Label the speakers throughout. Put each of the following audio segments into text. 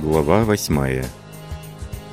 Speaker 1: Глава 8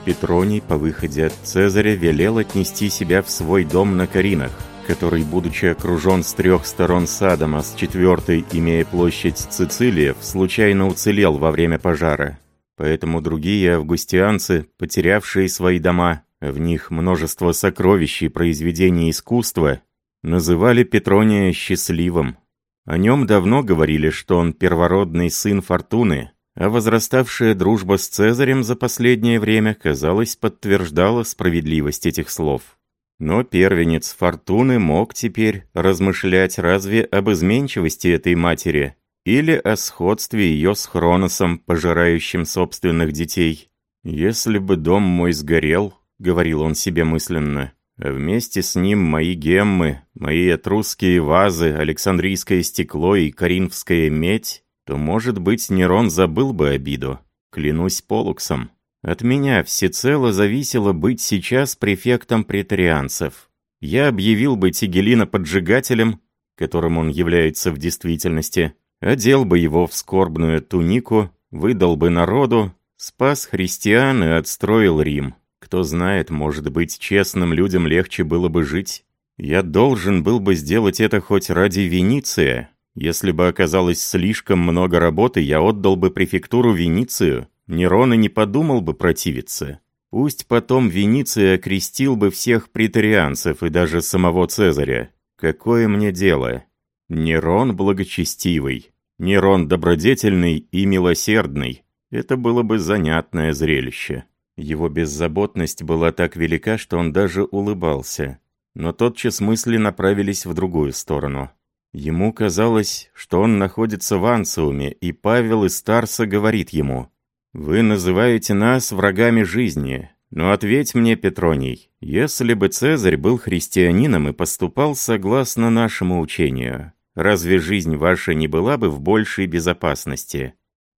Speaker 1: Петроний по выходе от Цезаря велел отнести себя в свой дом на Каринах, который, будучи окружен с трех сторон садом, а с четвертой, имея площадь Цицилиев, случайно уцелел во время пожара. Поэтому другие августианцы, потерявшие свои дома, в них множество сокровищ и произведений искусства, называли Петрония счастливым. О нем давно говорили, что он первородный сын Фортуны, а возраставшая дружба с Цезарем за последнее время, казалось, подтверждала справедливость этих слов. Но первенец Фортуны мог теперь размышлять разве об изменчивости этой матери или о сходстве ее с Хроносом, пожирающим собственных детей. «Если бы дом мой сгорел», — говорил он себе мысленно, а вместе с ним мои геммы, мои этрусские вазы, александрийское стекло и коринфская медь, то, может быть, Нерон забыл бы обиду. Клянусь Полуксом. От меня всецело зависело быть сейчас префектом претарианцев. Я объявил бы Тигелина поджигателем, которым он является в действительности, одел бы его в скорбную тунику, выдал бы народу, спас христиан и отстроил Рим. Кто знает, может быть, честным людям легче было бы жить. Я должен был бы сделать это хоть ради Венеция, если бы оказалось слишком много работы, я отдал бы префектуру Веницию. Нерон и не подумал бы противиться. Пусть потом Венеция окрестил бы всех претарианцев и даже самого Цезаря. Какое мне дело? Нерон благочестивый. Нерон добродетельный и милосердный. Это было бы занятное зрелище. Его беззаботность была так велика, что он даже улыбался. Но тотчас мысли направились в другую сторону. Ему казалось, что он находится в Анциуме, и Павел из Тарса говорит ему, «Вы называете нас врагами жизни, но ответь мне, Петроний, если бы Цезарь был христианином и поступал согласно нашему учению, разве жизнь ваша не была бы в большей безопасности?»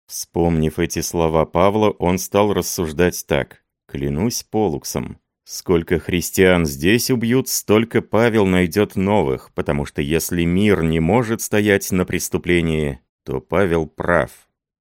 Speaker 1: Вспомнив эти слова Павла, он стал рассуждать так. «Клянусь Полуксом, Сколько христиан здесь убьют, столько Павел найдет новых, потому что если мир не может стоять на преступлении, то Павел прав.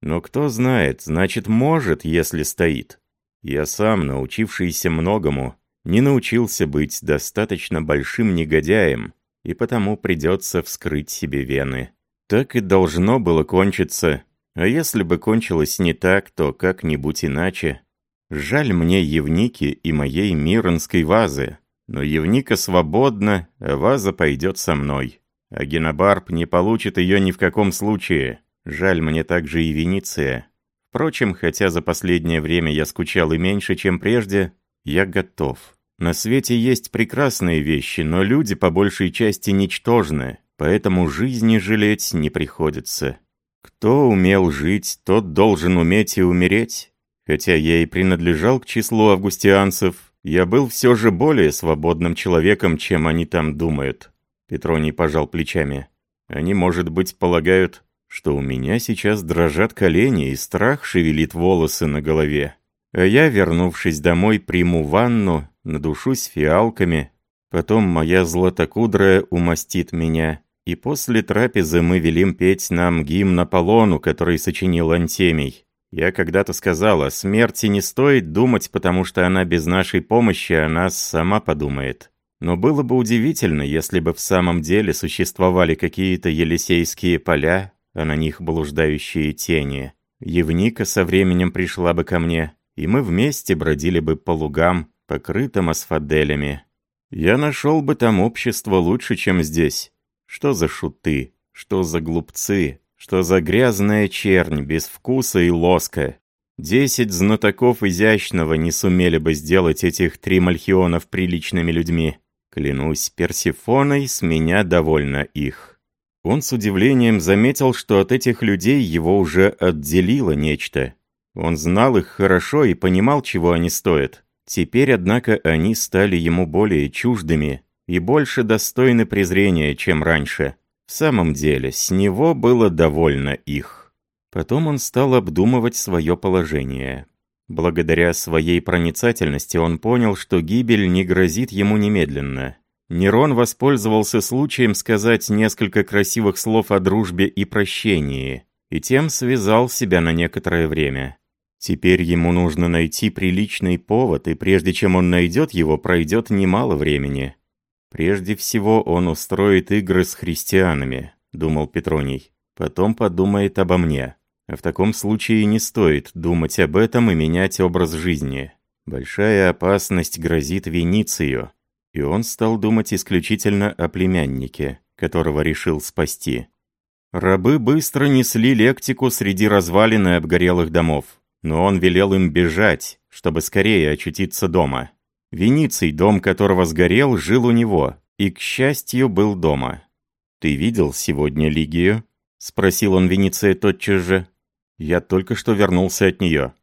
Speaker 1: Но кто знает, значит может, если стоит. Я сам, научившийся многому, не научился быть достаточно большим негодяем, и потому придется вскрыть себе вены. Так и должно было кончиться, а если бы кончилось не так, то как-нибудь иначе. Жаль мне Евники и моей Миронской вазы, но Евника свободна, а ваза пойдет со мной. А Генобарб не получит ее ни в каком случае. Жаль мне также и Венеция. Впрочем, хотя за последнее время я скучал и меньше, чем прежде, я готов. На свете есть прекрасные вещи, но люди по большей части ничтожны, поэтому жизни жалеть не приходится. Кто умел жить, тот должен уметь и умереть. Хотя я и принадлежал к числу августианцев, я был все же более свободным человеком, чем они там думают. Петроний пожал плечами. Они, может быть, полагают, что у меня сейчас дрожат колени и страх шевелит волосы на голове. А я, вернувшись домой, приму ванну, надушусь фиалками. Потом моя златокудрая умастит меня. И после трапезы мы велим петь нам гимн Аполлону, который сочинил Антемий. Я когда-то сказала, смерти не стоит думать, потому что она без нашей помощи о нас сама подумает. Но было бы удивительно, если бы в самом деле существовали какие-то Елисейские поля, а на них блуждающие тени. Евника со временем пришла бы ко мне, и мы вместе бродили бы по лугам, покрытым асфаделями. Я нашел бы там общество лучше, чем здесь. Что за шуты, что за глупцы, что за грязная чернь без вкуса и лоска. Десять знатоков изящного не сумели бы сделать этих три мальхионов приличными людьми. Клянусь Персифоной, с меня довольно их. Он с удивлением заметил, что от этих людей его уже отделило нечто. Он знал их хорошо и понимал, чего они стоят. Теперь, однако, они стали ему более чуждыми и больше достойны презрения, чем раньше. В самом деле, с него было довольно их. Потом он стал обдумывать свое положение. Благодаря своей проницательности он понял, что гибель не грозит ему немедленно. Нерон воспользовался случаем сказать несколько красивых слов о дружбе и прощении, и тем связал себя на некоторое время. Теперь ему нужно найти приличный повод, и прежде чем он найдет его, пройдет немало времени. Прежде всего он устроит игры с христианами, думал Петроний. Потом подумает обо мне. А в таком случае не стоит думать об этом и менять образ жизни. Большая опасность грозит Веницию. И он стал думать исключительно о племяннике, которого решил спасти. Рабы быстро несли лектику среди развалин и обгорелых домов. Но он велел им бежать, чтобы скорее очутиться дома. Вениций, дом которого сгорел, жил у него, и, к счастью, был дома. «Ты видел сегодня Лигию?» — спросил он Вениция тотчас же. «Я только что вернулся от нее.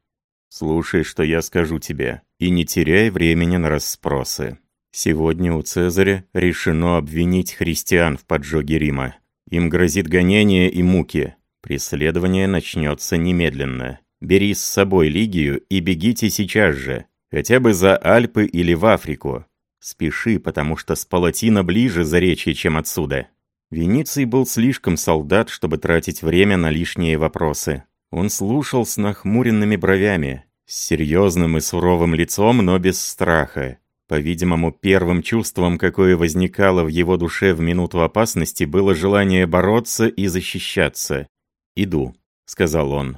Speaker 1: Слушай, что я скажу тебе, и не теряй времени на расспросы. Сегодня у Цезаря решено обвинить христиан в поджоге Рима. Им грозит гонение и муки. Преследование начнется немедленно. Бери с собой Лигию и бегите сейчас же, хотя бы за Альпы или в Африку. Спеши, потому что с Палатина ближе заречье, чем отсюда». Вениций был слишком солдат, чтобы тратить время на лишние вопросы. Он слушал с нахмуренными бровями, с серьезным и суровым лицом, но без страха. По-видимому, первым чувством, какое возникало в его душе в минуту опасности, было желание бороться и защищаться. «Иду», — сказал он.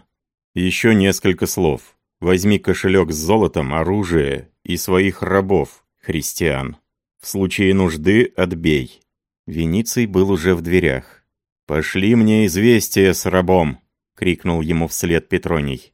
Speaker 1: «Еще несколько слов. Возьми кошелек с золотом, оружие и своих рабов, христиан. В случае нужды отбей». Вениций был уже в дверях. «Пошли мне известие с рабом!» — крикнул ему вслед Петроний.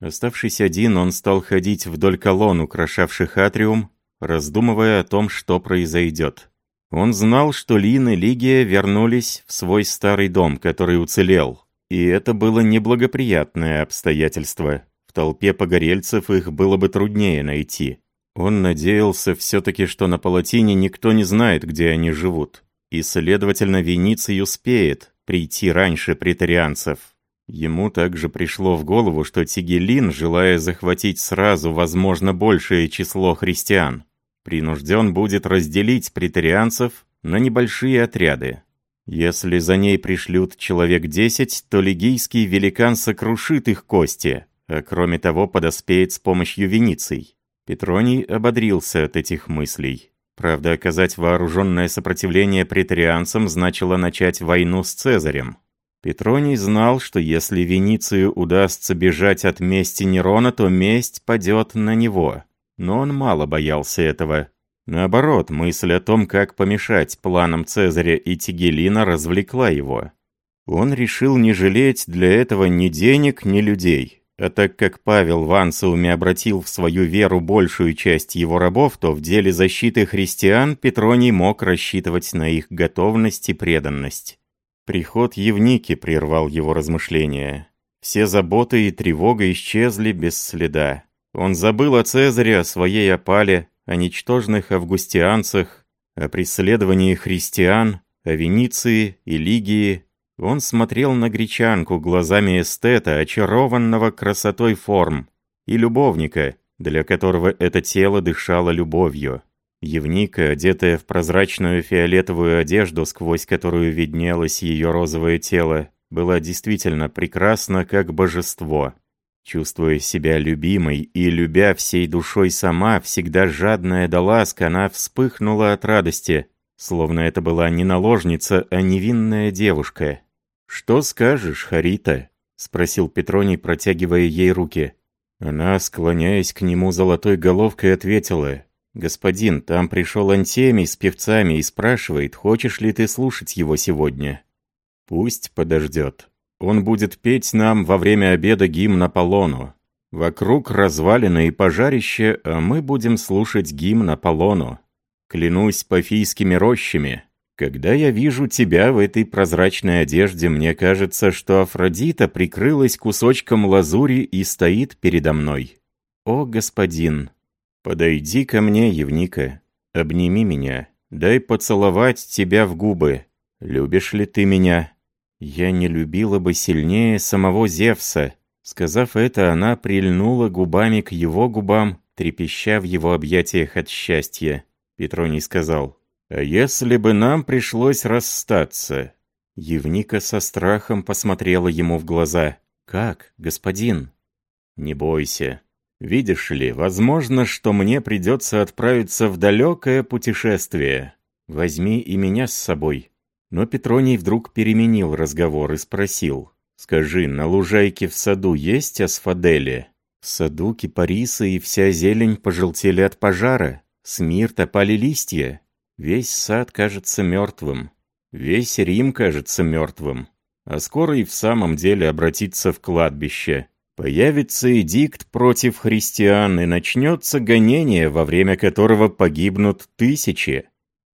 Speaker 1: Оставшись один, он стал ходить вдоль колонн, украшавших атриум, раздумывая о том, что произойдет. Он знал, что Лин и Лигия вернулись в свой старый дом, который уцелел. И это было неблагоприятное обстоятельство. В толпе погорельцев их было бы труднее найти. Он надеялся все-таки, что на Палатине никто не знает, где они живут. И, следовательно, Вениций успеет прийти раньше претарианцев. Ему также пришло в голову, что Тигелин, желая захватить сразу, возможно, большее число христиан, принужден будет разделить претарианцев на небольшие отряды. Если за ней пришлют человек десять, то лигийский великан сокрушит их кости, кроме того подоспеет с помощью Вениций. Петроний ободрился от этих мыслей. Правда, оказать вооруженное сопротивление претарианцам значило начать войну с Цезарем. Петроний знал, что если Веницию удастся бежать от мести Нерона, то месть падет на него. Но он мало боялся этого. Наоборот, мысль о том, как помешать планам Цезаря и Тигелина, развлекла его. Он решил не жалеть для этого ни денег, ни людей. А так как Павел в Ансауме обратил в свою веру большую часть его рабов, то в деле защиты христиан Петроний мог рассчитывать на их готовность и преданность. Приход Евники прервал его размышления. Все заботы и тревога исчезли без следа. Он забыл о Цезаре, о своей опале, о ничтожных августианцах, о преследовании христиан, о Вениции и Лигии. Он смотрел на гречанку глазами эстета, очарованного красотой форм, и любовника, для которого это тело дышало любовью. Евника, одетая в прозрачную фиолетовую одежду, сквозь которую виднелось ее розовое тело, была действительно прекрасна, как божество. Чувствуя себя любимой и любя всей душой сама, всегда жадная до ласк, она вспыхнула от радости, словно это была не наложница, а невинная девушка. «Что скажешь, Харита?» — спросил Петроний, протягивая ей руки. Она, склоняясь к нему золотой головкой, ответила, «Господин, там пришел Антемий с певцами и спрашивает, хочешь ли ты слушать его сегодня?» «Пусть подождет. Он будет петь нам во время обеда гимн Аполлону. Вокруг развалины и пожарище, а мы будем слушать гимн Аполлону. Клянусь пафийскими рощами. Когда я вижу тебя в этой прозрачной одежде, мне кажется, что Афродита прикрылась кусочком лазури и стоит передо мной. О, господин, «Подойди ко мне, Евника, обними меня, дай поцеловать тебя в губы. Любишь ли ты меня?» «Я не любила бы сильнее самого Зевса». Сказав это, она прильнула губами к его губам, трепеща в его объятиях от счастья. Петроний сказал, «А если бы нам пришлось расстаться?» Евника со страхом посмотрела ему в глаза. «Как, господин?» Не бойся. Видишь ли, возможно, что мне придется отправиться в далекое путешествие. Возьми и меня с собой. Но Петроний вдруг переменил разговор и спросил. «Скажи, на лужайке в саду есть асфадели?» В саду кипарисы и вся зелень пожелтели от пожара. С мирта пали листья. Весь сад кажется мертвым. Весь Рим кажется мертвым. А скоро и в самом деле обратится в кладбище. Появится эдикт против христиан, и начнется гонение, во время которого погибнут тысячи.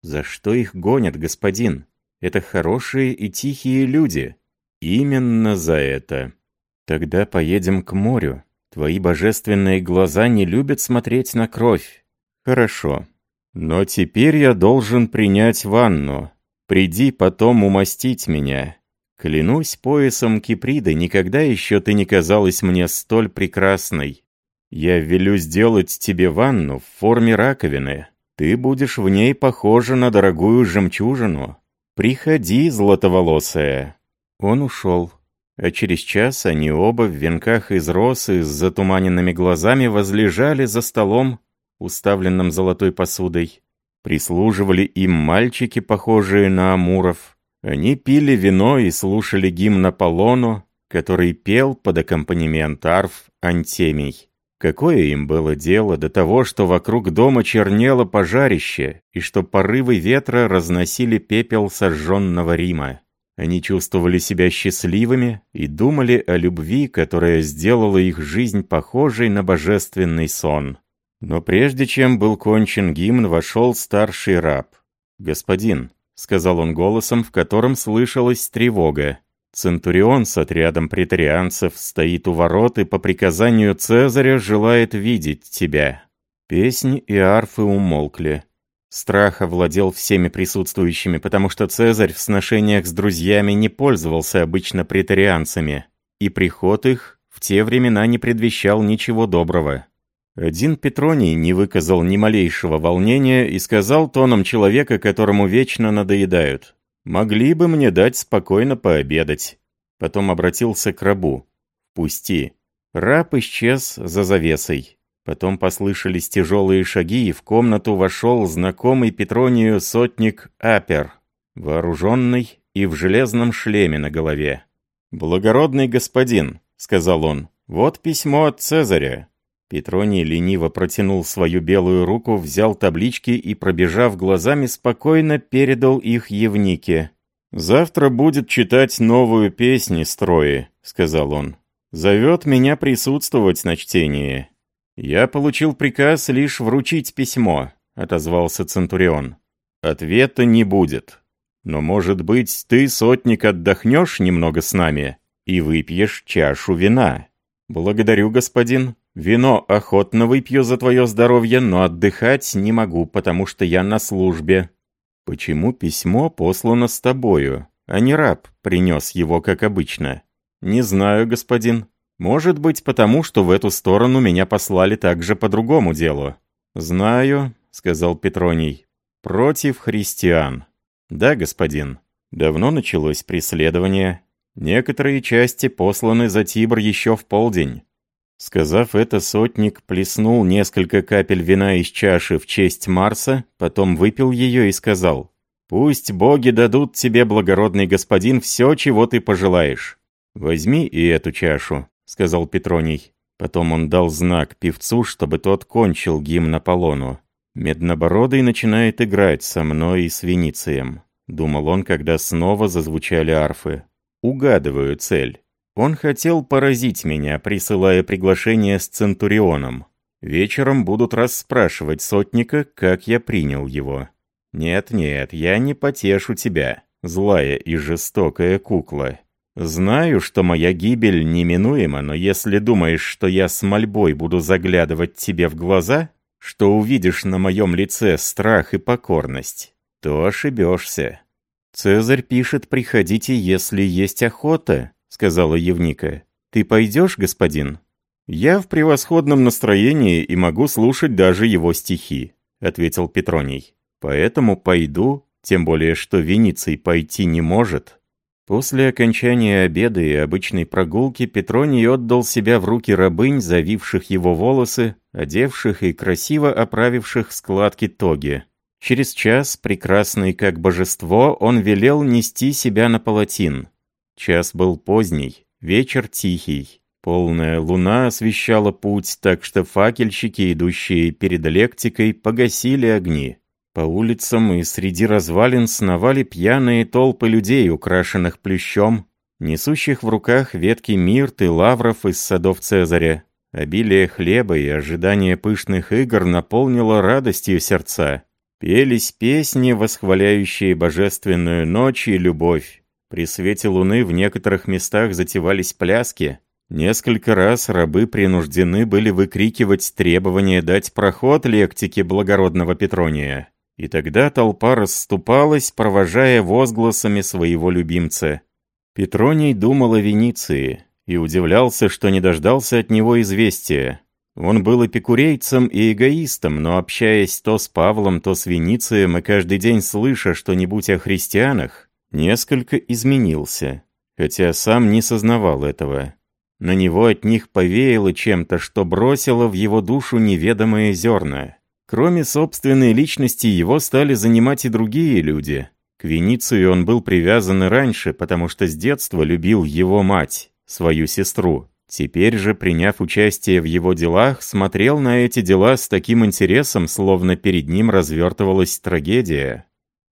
Speaker 1: За что их гонят, господин? Это хорошие и тихие люди. Именно за это. Тогда поедем к морю. Твои божественные глаза не любят смотреть на кровь. Хорошо. Но теперь я должен принять ванну. Приди потом умастить меня. Клянусь поясом Киприды, никогда еще ты не казалась мне столь прекрасной. Я велю сделать тебе ванну в форме раковины. Ты будешь в ней похожа на дорогую жемчужину. Приходи, златоволосая». Он ушел. А через час они оба в венках из росы с затуманенными глазами возлежали за столом, уставленным золотой посудой. Прислуживали им мальчики, похожие на амуров. Они пили вино и слушали гимн Аполлону, который пел под аккомпанемент арф Антемий. Какое им было дело до того, что вокруг дома чернело пожарище, и что порывы ветра разносили пепел сожженного Рима? Они чувствовали себя счастливыми и думали о любви, которая сделала их жизнь похожей на божественный сон. Но прежде чем был кончен гимн, вошел старший раб. «Господин», — сказал он голосом, в котором слышалась тревога, Центурион с отрядом претарианцев стоит у ворот и по приказанию Цезаря желает видеть тебя». Песни и арфы умолкли. Страх овладел всеми присутствующими, потому что Цезарь в сношениях с друзьями не пользовался обычно претарианцами, и приход их в те времена не предвещал ничего доброго. Один Петроний не выказал ни малейшего волнения и сказал тоном человека, которому вечно надоедают. «Могли бы мне дать спокойно пообедать». Потом обратился к рабу. «Пусти». Раб исчез за завесой. Потом послышались тяжелые шаги, и в комнату вошел знакомый Петронию сотник Апер, вооруженный и в железном шлеме на голове. «Благородный господин», — сказал он, — «вот письмо от Цезаря. Петроний лениво протянул свою белую руку, взял таблички и, пробежав глазами, спокойно передал их Евнике. «Завтра будет читать новую песнь строи», — сказал он. «Зовет меня присутствовать на чтении». «Я получил приказ лишь вручить письмо», — отозвался Центурион. «Ответа не будет. Но, может быть, ты, сотник, отдохнешь немного с нами и выпьешь чашу вина?» «Благодарю, господин», Вино охотно выпью за твое здоровье, но отдыхать не могу, потому что я на службе. Почему письмо послано с тобою, а не раб принес его, как обычно? Не знаю, господин. Может быть, потому что в эту сторону меня послали также по другому делу. Знаю, сказал Петроний. Против христиан. Да, господин. Давно началось преследование. Некоторые части посланы за Тибр еще в полдень. Сказав это, сотник плеснул несколько капель вина из чаши в честь Марса, потом выпил ее и сказал, «Пусть боги дадут тебе, благородный господин, все, чего ты пожелаешь. Возьми и эту чашу», — сказал Петроний. Потом он дал знак певцу, чтобы тот кончил гимн Аполлону. «Меднобородый начинает играть со мной и с Веницием», — думал он, когда снова зазвучали арфы. «Угадываю цель». Он хотел поразить меня, присылая приглашение с Центурионом. Вечером будут расспрашивать сотника, как я принял его. Нет-нет, я не потешу тебя, злая и жестокая кукла. Знаю, что моя гибель неминуема, но если думаешь, что я с мольбой буду заглядывать тебе в глаза, что увидишь на моем лице страх и покорность, то ошибешься. Цезарь пишет «приходите, если есть охота», сказала Евника. «Ты пойдешь, господин?» «Я в превосходном настроении и могу слушать даже его стихи», — ответил Петроний. «Поэтому пойду, тем более что Вениций пойти не может». После окончания обеда и обычной прогулки Петроний отдал себя в руки рабынь, завивших его волосы, одевших и красиво оправивших складки тоги. Через час, прекрасный как божество, он велел нести себя на палатин. Час был поздний, вечер тихий. Полная луна освещала путь, так что факельщики, идущие перед лектикой, погасили огни. По улицам и среди развалин сновали пьяные толпы людей, украшенных плющом, несущих в руках ветки мирт и лавров из садов Цезаря. Обилие хлеба и ожидание пышных игр наполнило радостью сердца. Пелись песни, восхваляющие божественную ночь и любовь. При свете луны в некоторых местах затевались пляски. Несколько раз рабы принуждены были выкрикивать требование дать проход лектике благородного Петрония. И тогда толпа расступалась, провожая возгласами своего любимца. Петроний думал о Венеции и удивлялся, что не дождался от него известия. Он был эпикурейцем и эгоистом, но общаясь то с Павлом, то с Веницием и каждый день слыша что-нибудь о христианах, несколько изменился, хотя сам не сознавал этого. На него от них повеяло чем-то, что бросило в его душу неведомые зерна. Кроме собственной личности, его стали занимать и другие люди. К Веницию он был привязан и раньше, потому что с детства любил его мать, свою сестру. Теперь же, приняв участие в его делах, смотрел на эти дела с таким интересом, словно перед ним развертывалась трагедия.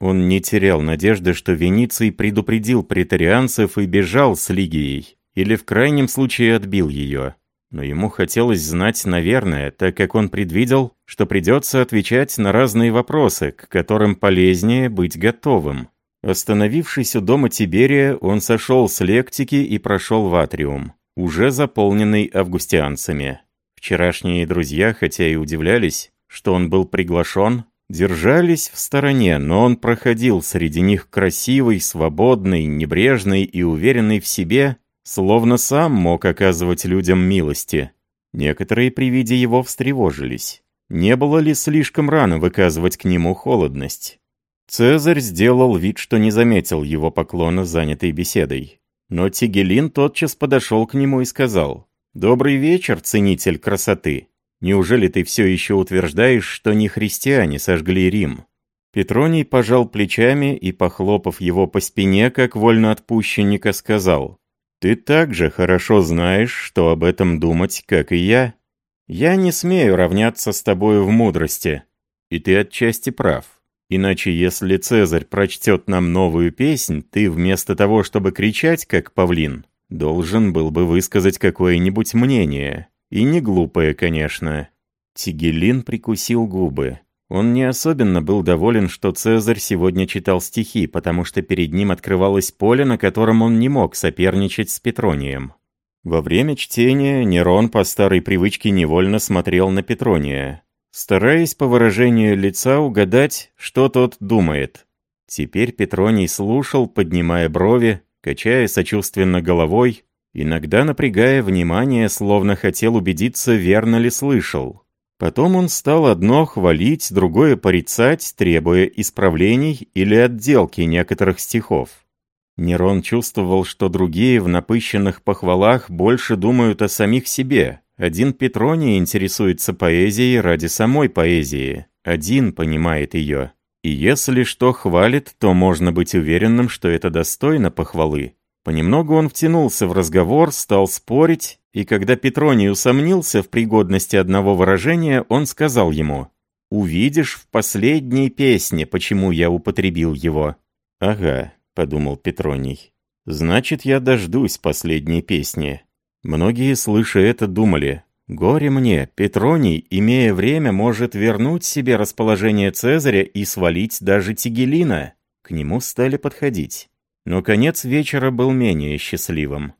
Speaker 1: Он не терял надежды, что Вениций предупредил претарианцев и бежал с Лигией, или в крайнем случае отбил ее но ему хотелось знать, наверное, так как он предвидел, что придется отвечать на разные вопросы, к которым полезнее быть готовым. Остановившись у дома Тиберия, он сошел с лектики и прошел в атриум, уже заполненный августианцами. Вчерашние друзья, хотя и удивлялись, что он был приглашен, держались в стороне, но он проходил среди них красивый, свободный, небрежный и уверенный в себе, Словно сам мог оказывать людям милости. Некоторые при виде его встревожились. Не было ли слишком рано выказывать к нему холодность? Цезарь сделал вид, что не заметил его поклона, занятой беседой. Но Тигелин тотчас подошел к нему и сказал, «Добрый вечер, ценитель красоты. Неужели ты все еще утверждаешь, что не христиане сожгли Рим?» Петроний пожал плечами и, похлопав его по спине, как вольноотпущенника, сказал, ты также хорошо знаешь, что об этом думать, как и я. Я не смею равняться с тобою в мудрости. И ты отчасти прав. Иначе, если Цезарь прочтет нам новую песнь, ты вместо того, чтобы кричать, как павлин, должен был бы высказать какое-нибудь мнение. И не глупое, конечно. Тигелин прикусил губы. Он не особенно был доволен, что Цезарь сегодня читал стихи, потому что перед ним открывалось поле, на котором он не мог соперничать с Петронием. Во время чтения Нерон по старой привычке невольно смотрел на Петрония, стараясь по выражению лица угадать, что тот думает. Теперь Петроний слушал, поднимая брови, качая сочувственно головой, иногда напрягая внимание, словно хотел убедиться, верно ли слышал. Потом он стал одно хвалить, другое порицать, требуя исправлений или отделки некоторых стихов. Нерон чувствовал, что другие в напыщенных похвалах больше думают о самих себе. Один Петроний интересуется поэзией ради самой поэзии. Один понимает ее. И если что хвалит, то можно быть уверенным, что это достойно похвалы. Понемногу он втянулся в разговор, стал спорить, и когда Петроний усомнился в пригодности одного выражения, он сказал ему, «Увидишь в последней песне, почему я употребил его». «Ага», — подумал Петроний, «значит, я дождусь последней песни». Многие, слыша это, думали, «Горе мне, Петроний, имея время, может вернуть себе расположение Цезаря и свалить даже Тигелина». К нему стали подходить. Но конец вечера был менее счастливым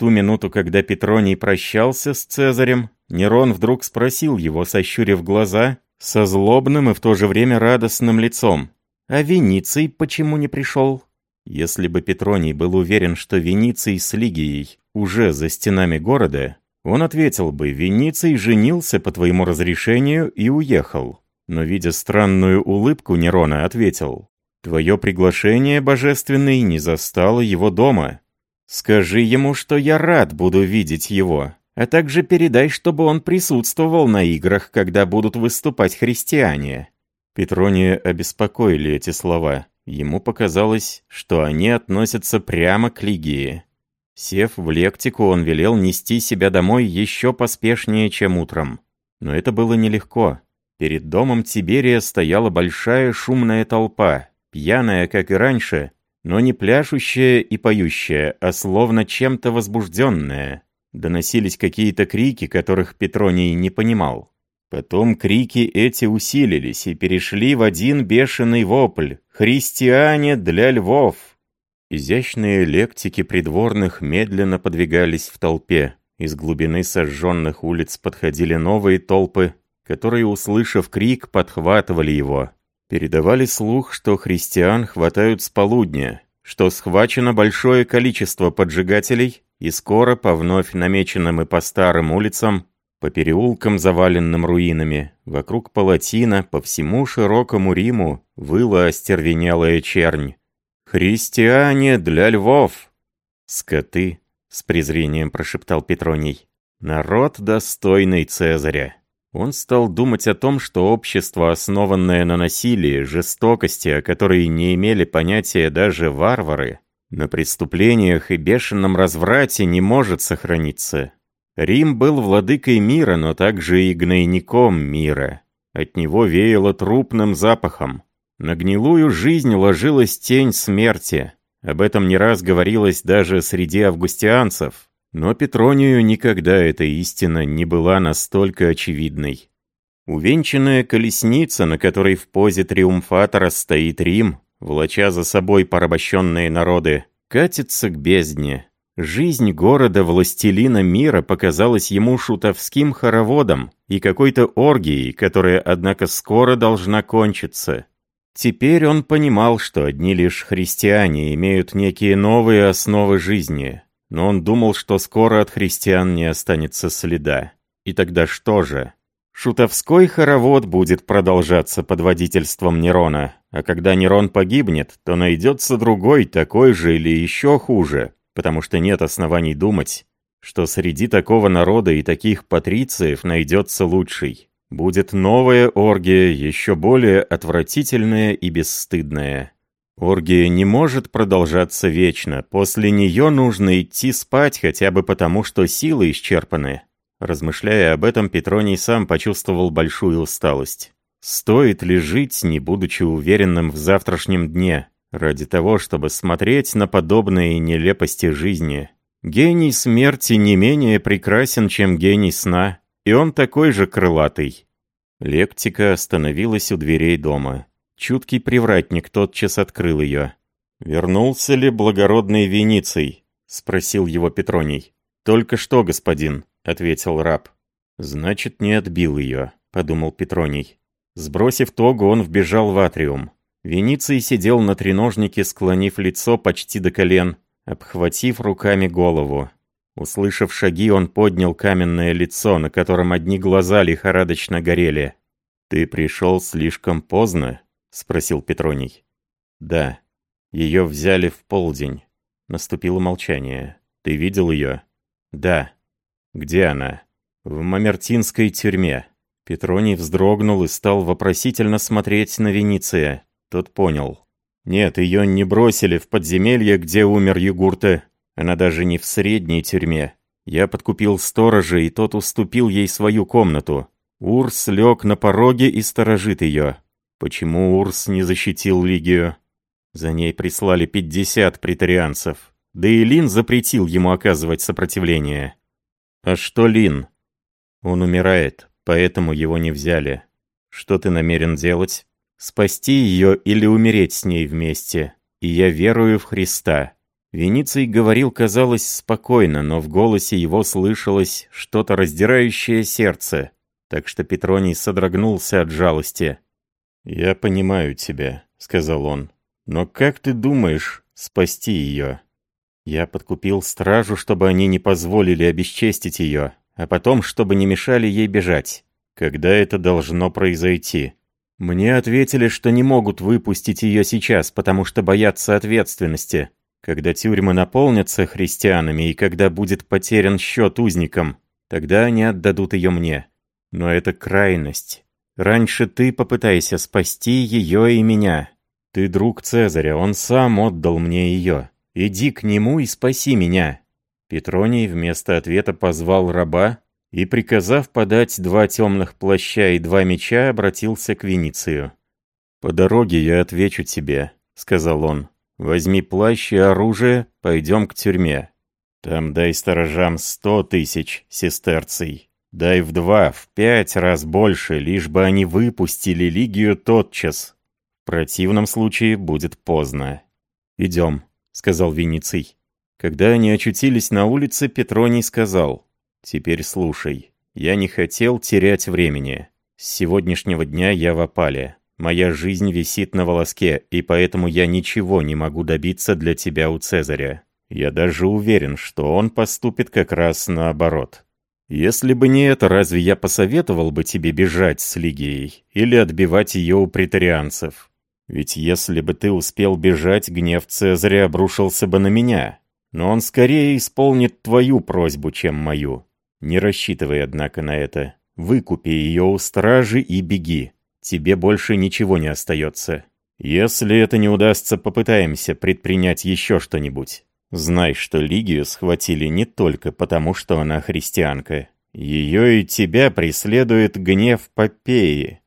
Speaker 1: ту минуту, когда Петроний прощался с Цезарем, Нерон вдруг спросил его, сощурив глаза, со злобным и в то же время радостным лицом. «А Вениций почему не пришел?» Если бы Петроний был уверен, что Вениций с Лигией уже за стенами города, он ответил бы, Вениций женился по твоему разрешению и уехал. Но, видя странную улыбку Нерона, ответил, Твое приглашение, божественный, не застало его дома. Скажи ему, что я рад буду видеть его, а также передай, чтобы он присутствовал на играх, когда будут выступать христиане». Петрония обеспокоили эти слова. Ему показалось, что они относятся прямо к Лигии. Сев в лектику, он велел нести себя домой еще поспешнее, чем утром. Но это было нелегко. Перед домом Тиберия стояла большая шумная толпа, пьяная, как и раньше, но не пляшущая и поющая, а словно чем-то возбужденная. Доносились какие-то крики, которых Петроний не понимал. Потом крики эти усилились и перешли в один бешеный вопль «Христиане для львов!». Изящные лектики придворных медленно подвигались в толпе. Из глубины сожженных улиц подходили новые толпы, которые, услышав крик, подхватывали его. Передавали слух, что христиан хватают с полудня, что схвачено большое количество поджигателей, и скоро по вновь намеченным и по старым улицам по переулкам, заваленным руинами, вокруг палатина, по всему широкому Риму выла остервенелая чернь. «Христиане для львов!» «Скоты!» — с презрением прошептал Петроний. «Народ, достойный Цезаря!» Он стал думать о том, что общество, основанное на насилии, жестокости, о которой не имели понятия даже варвары, на преступлениях и бешеном разврате не может сохраниться. Рим был владыкой мира, но также и гнойником мира. От него веяло трупным запахом. На гнилую жизнь ложилась тень смерти. Об этом не раз говорилось даже среди августианцев. Но Петронию никогда эта истина не была настолько очевидной. Увенчанная колесница, на которой в позе триумфатора стоит Рим, волоча за собой порабощенные народы, катится к бездне, Жизнь города-властелина мира показалась ему шутовским хороводом и какой-то оргией, которая, однако, скоро должна кончиться. Теперь он понимал, что одни лишь христиане имеют некие новые основы жизни, но он думал, что скоро от христиан не останется следа. И тогда что же? Шутовской хоровод будет продолжаться под водительством Нерона, а когда Нерон погибнет, то найдется другой, такой же или еще хуже, потому что нет оснований думать, что среди такого народа и таких патрициев найдется лучший. Будет новая оргия, еще более отвратительная и бесстыдная. Оргия не может продолжаться вечно, после нее нужно идти спать хотя бы потому, что силы исчерпаны. Размышляя об этом, Петроний сам почувствовал большую усталость. Стоит ли жить, не будучи уверенным в завтрашнем дне? ради того, чтобы смотреть на подобные нелепости жизни. Гений смерти не менее прекрасен, чем гений сна, и он такой же крылатый. Лектика остановилась у дверей дома. Чуткий привратник тотчас открыл ее. «Вернулся ли благородный Вениций?» — спросил его Петроний. «Только что, господин», — ответил раб. «Значит, не отбил ее», — подумал Петроний. Сбросив тогу, он вбежал в атриум. Вениций сидел на треножнике, склонив лицо почти до колен, обхватив руками голову. Услышав шаги, он поднял каменное лицо, на котором одни глаза лихорадочно горели. «Ты пришел слишком поздно?» — спросил Петроний. «Да. Ее взяли в полдень». Наступило молчание. «Ты видел ее?» «Да». «Где она?» «В Мамертинской тюрьме». Петроний вздрогнул и стал вопросительно смотреть на Вениция. Тот понял. Нет, ее не бросили в подземелье, где умер Югурта. Она даже не в средней тюрьме. Я подкупил сторожа, и тот уступил ей свою комнату. Урс лег на пороге и сторожит ее. Почему Урс не защитил Лигию? За ней прислали 50 претарианцев. Да и Лин запретил ему оказывать сопротивление. А что Лин? Он умирает, поэтому его не взяли. Что ты намерен делать? Спасти ее или умереть с ней вместе. И я верую в Христа». Вениций говорил, казалось, спокойно, но в голосе его слышалось что-то раздирающее сердце, так что Петроний содрогнулся от жалости. «Я понимаю тебя», — сказал он. «Но как ты думаешь спасти ее?» Я подкупил стражу, чтобы они не позволили обесчестить ее, а потом, чтобы не мешали ей бежать. Когда это должно произойти? Мне ответили, что не могут выпустить ее сейчас, потому что боятся ответственности. Когда тюрьмы наполнятся христианами и когда будет потерян счет узникам, тогда они отдадут ее мне. Но это крайность. Раньше ты попытайся спасти ее и меня. Ты друг Цезаря, он сам отдал мне ее. Иди к нему и спаси меня». Петроний вместо ответа позвал раба и, приказав подать два темных плаща и два меча, обратился к Веницию. «По дороге я отвечу тебе», — сказал он. «Возьми плащ и оружие, пойдем к тюрьме. Там дай сторожам сто тысяч сестерций. Дай в два, в пять раз больше, лишь бы они выпустили Лигию тотчас. В противном случае будет поздно. Идем», — сказал Вениций. Когда они очутились на улице, Петроний сказал — Теперь слушай. Я не хотел терять времени. С сегодняшнего дня я в опале. Моя жизнь висит на волоске, и поэтому я ничего не могу добиться для тебя у Цезаря. Я даже уверен, что он поступит как раз наоборот. Если бы не это, разве я посоветовал бы тебе бежать с Лигией или отбивать ее у претарианцев? Ведь если бы ты успел бежать, гнев Цезаря обрушился бы на меня. Но он скорее исполнит твою просьбу, чем мою. Не рассчитывай, однако, на это. Выкупи ее у стражи и беги. Тебе больше ничего не остается. Если это не удастся, попытаемся предпринять еще что-нибудь. Знай, что Лигию схватили не только потому, что она христианка. Ее и тебя преследует гнев Попеи.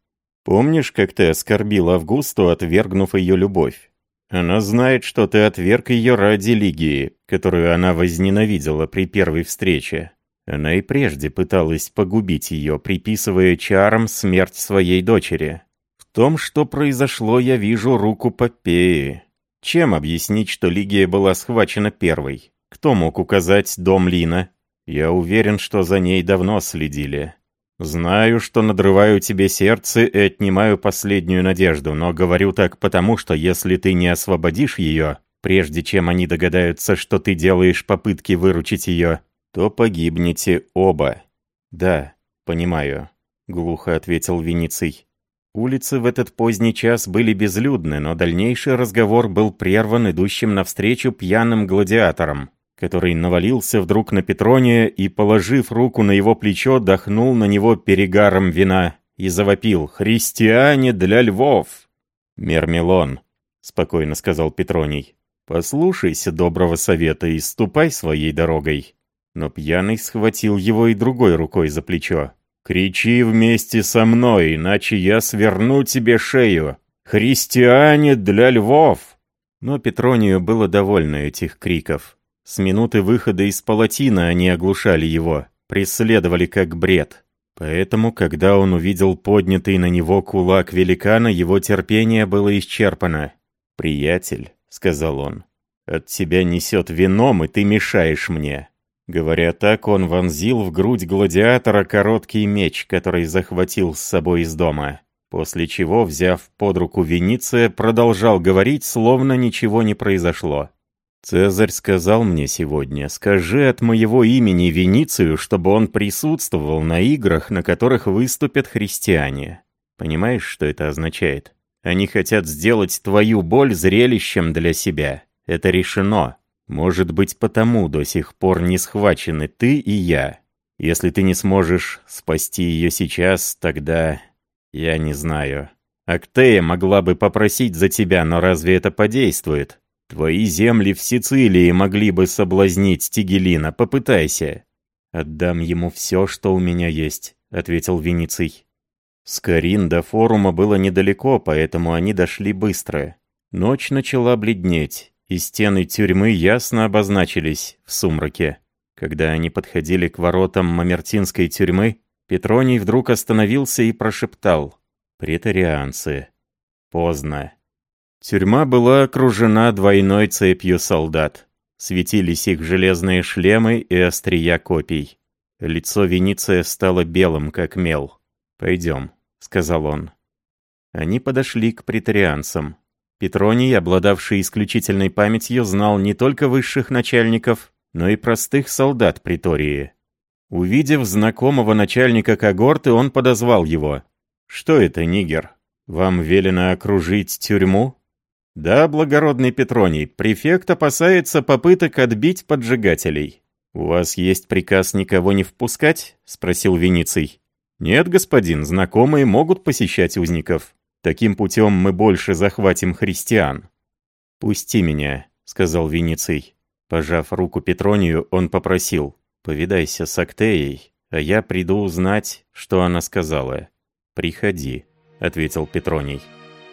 Speaker 1: Помнишь, как ты оскорбил Августу, отвергнув ее любовь? Она знает, что ты отверг ее ради Лигии, которую она возненавидела при первой встрече. Она и прежде пыталась погубить ее, приписывая чарам смерть своей дочери. В том, что произошло, я вижу руку Попеи. Чем объяснить, что Лигия была схвачена первой? Кто мог указать дом Лина? Я уверен, что за ней давно следили. Знаю, что надрываю тебе сердце и отнимаю последнюю надежду, но говорю так потому, что если ты не освободишь ее, прежде чем они догадаются, что ты делаешь попытки выручить ее, то погибнете оба». «Да, понимаю», — глухо ответил Вениций. Улицы в этот поздний час были безлюдны, но дальнейший разговор был прерван идущим навстречу пьяным гладиатором, который навалился вдруг на Петрония и, положив руку на его плечо, дохнул на него перегаром вина и завопил «Христиане для львов!» «Мермелон», — спокойно сказал Петроний, — «послушайся доброго совета и ступай своей дорогой. Но пьяный схватил его и другой рукой за плечо. «Кричи вместе со мной, иначе я сверну тебе шею! Христиане для львов!» Но Петронию было довольно этих криков. С минуты выхода из палатина они оглушали его, преследовали как бред. Поэтому, когда он увидел поднятый на него кулак великана, его терпение было исчерпано. «Приятель», — сказал он, — «от тебя несет вином, и ты мешаешь мне. Говоря так, он вонзил в грудь гладиатора короткий меч, который захватил с собой из дома. После чего, взяв под руку Вениция, продолжал говорить, словно ничего не произошло. «Цезарь сказал мне сегодня, скажи от моего имени Веницию, чтобы он присутствовал на играх, на которых выступят христиане. Понимаешь, что это означает? Они хотят сделать твою боль зрелищем для себя. Это решено. Может быть, потому до сих пор не схвачены ты и я. Если ты не сможешь спасти ее сейчас, тогда... Я не знаю. Актея могла бы попросить за тебя, но разве это подействует? Твои земли в Сицилии могли бы соблазнить Тигелина, попытайся. Отдам ему все, что у меня есть, ответил Вениций. С Карин до форума было недалеко, поэтому они дошли быстро. Ночь начала бледнеть и стены тюрьмы ясно обозначились в сумраке. Когда они подходили к воротам Мамертинской тюрьмы, Петроний вдруг остановился и прошептал «Претарианцы». Поздно. Тюрьма была окружена двойной цепью солдат. Светились их железные шлемы и острия копий. Лицо Вениция стало белым, как мел. «Пойдем», — сказал он. Они подошли к претарианцам. Петроний, обладавший исключительной памятью, знал не только высших начальников, но и простых солдат притории. Увидев знакомого начальника когорты, он подозвал его. «Что это, Нигер?» Вам велено окружить тюрьму?» «Да, благородный Петроний, префект опасается попыток отбить поджигателей». «У вас есть приказ никого не впускать?» — спросил Вениций. «Нет, господин, знакомые могут посещать узников. Таким путем мы больше захватим христиан». «Пусти меня», — сказал Вениций. Пожав руку Петронию, он попросил. «Повидайся с Актеей, а я приду узнать, что она сказала». «Приходи», — ответил Петроний.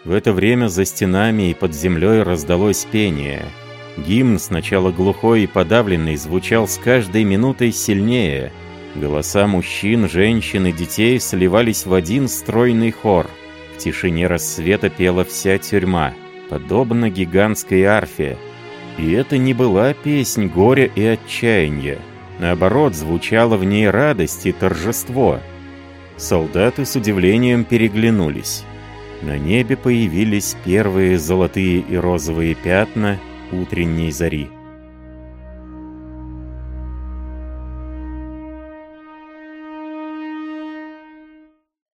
Speaker 1: В это время за стенами и под землей раздалось пение. Гимн, сначала глухой и подавленный, звучал с каждой минутой сильнее. Голоса мужчин, женщин и детей сливались в один стройный хор. Тишине рассвета пела вся тюрьма, подобно гигантской арфе. И это не была песнь горя и отчаяния. Наоборот, звучала в ней радость и торжество. Солдаты с удивлением переглянулись. На небе появились первые золотые и розовые пятна утренней зари.